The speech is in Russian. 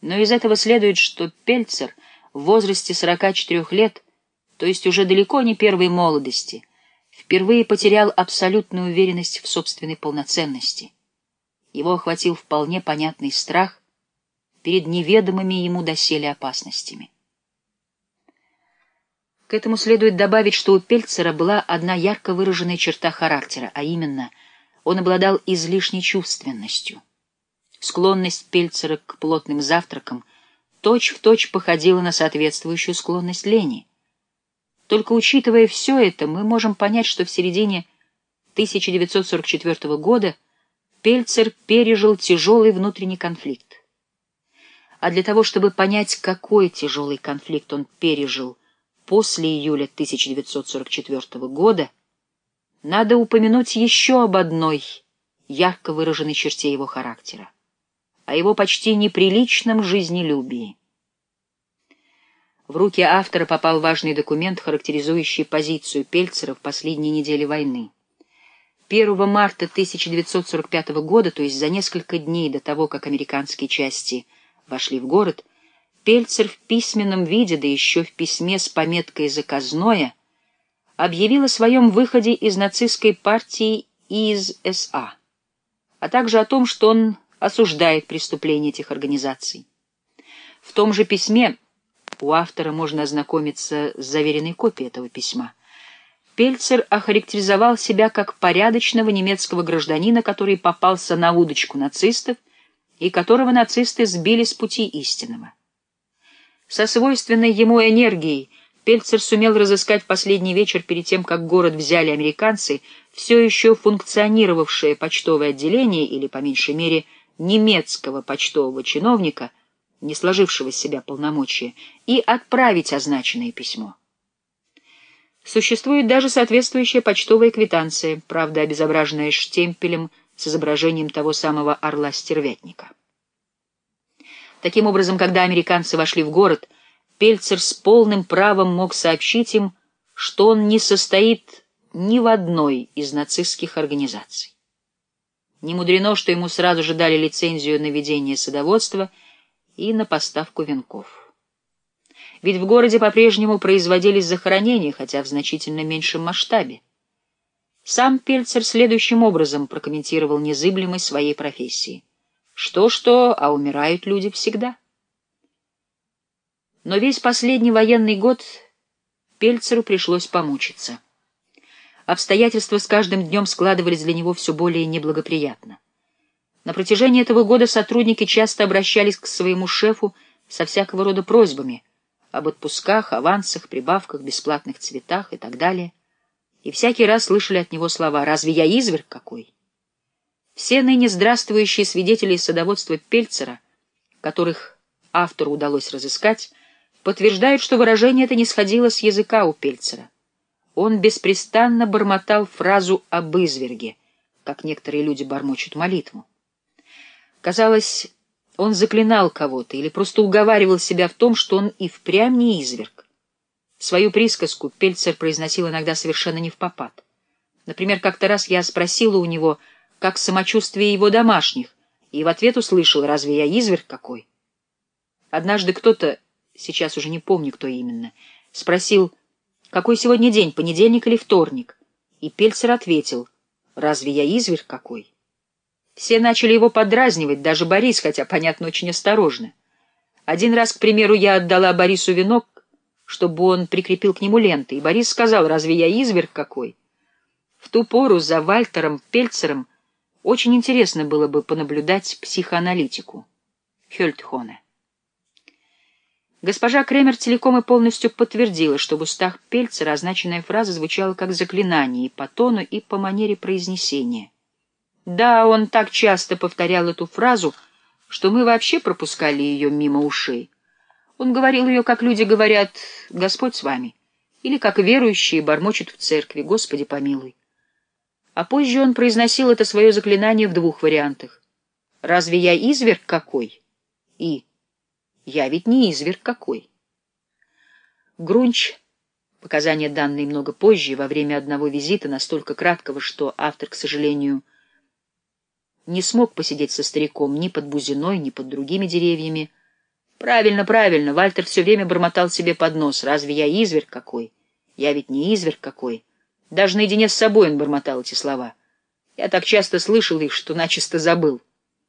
Но из этого следует, что Пельцер в возрасте 44 лет, то есть уже далеко не первой молодости, впервые потерял абсолютную уверенность в собственной полноценности. Его охватил вполне понятный страх перед неведомыми ему доселе опасностями. К этому следует добавить, что у Пельцера была одна ярко выраженная черта характера, а именно, он обладал излишней чувственностью. Склонность Пельцера к плотным завтракам точь-в-точь точь походила на соответствующую склонность лени. Только учитывая все это, мы можем понять, что в середине 1944 года Пельцер пережил тяжелый внутренний конфликт. А для того, чтобы понять, какой тяжелый конфликт он пережил после июля 1944 года, надо упомянуть еще об одной ярко выраженной черте его характера о его почти неприличном жизнелюбии. В руки автора попал важный документ, характеризующий позицию Пельцера в последние недели войны. 1 марта 1945 года, то есть за несколько дней до того, как американские части вошли в город, Пельцер в письменном виде, да еще в письме с пометкой «Заказное», объявил о своем выходе из нацистской партии и из СА, а также о том, что он осуждает преступления этих организаций. В том же письме у автора можно ознакомиться с заверенной копией этого письма. Пельцер охарактеризовал себя как порядочного немецкого гражданина, который попался на удочку нацистов и которого нацисты сбили с пути истинного. Со свойственной ему энергией Пельцер сумел разыскать последний вечер перед тем, как город взяли американцы, все еще функционировавшее почтовое отделение, или, по меньшей мере, немецкого почтового чиновника, не сложившего из себя полномочия, и отправить означенное письмо. Существует даже соответствующая почтовая квитанция, правда, обезображенная штемпелем с изображением того самого орла-стервятника. Таким образом, когда американцы вошли в город, Пельцер с полным правом мог сообщить им, что он не состоит ни в одной из нацистских организаций. Не мудрено, что ему сразу же дали лицензию на ведение садоводства и на поставку венков. Ведь в городе по-прежнему производились захоронения, хотя в значительно меньшем масштабе. Сам Пельцер следующим образом прокомментировал незыблемость своей профессии. Что-что, а умирают люди всегда. Но весь последний военный год Пельцеру пришлось помучиться. Обстоятельства с каждым днем складывались для него все более неблагоприятно. На протяжении этого года сотрудники часто обращались к своему шефу со всякого рода просьбами об отпусках, авансах, прибавках, бесплатных цветах и так далее. И всякий раз слышали от него слова «Разве я изверг какой?». Все ныне здравствующие свидетели садоводства Пельцера, которых автору удалось разыскать, подтверждают, что выражение это не сходило с языка у Пельцера он беспрестанно бормотал фразу об изверге, как некоторые люди бормочут молитву. Казалось, он заклинал кого-то или просто уговаривал себя в том, что он и впрямь не изверг. Свою присказку Пельцер произносил иногда совершенно не в попад. Например, как-то раз я спросила у него, как самочувствие его домашних, и в ответ услышал, разве я изверг какой? Однажды кто-то, сейчас уже не помню, кто именно, спросил, какой сегодня день, понедельник или вторник? И Пельцер ответил, разве я изверг какой? Все начали его подразнивать, даже Борис, хотя, понятно, очень осторожно. Один раз, к примеру, я отдала Борису венок, чтобы он прикрепил к нему ленты, и Борис сказал, разве я изверг какой? В ту пору за Вальтером Пельцером очень интересно было бы понаблюдать психоаналитику Хёльтхоне. Госпожа Кремер целиком и полностью подтвердила, что в устах Пельцера означенная фраза звучала как заклинание и по тону, и по манере произнесения. Да, он так часто повторял эту фразу, что мы вообще пропускали ее мимо ушей. Он говорил ее, как люди говорят «Господь с вами», или как верующие бормочут в церкви «Господи помилуй». А позже он произносил это свое заклинание в двух вариантах. «Разве я изверг какой?» и я ведь не изверг какой. Грунч, показания данные много позже, во время одного визита, настолько краткого, что автор, к сожалению, не смог посидеть со стариком ни под бузиной, ни под другими деревьями, Правильно, правильно, Вальтер все время бормотал себе под нос. Разве я изверг какой? Я ведь не изверг какой. Даже наедине с собой он бормотал эти слова. Я так часто слышал их, что начисто забыл.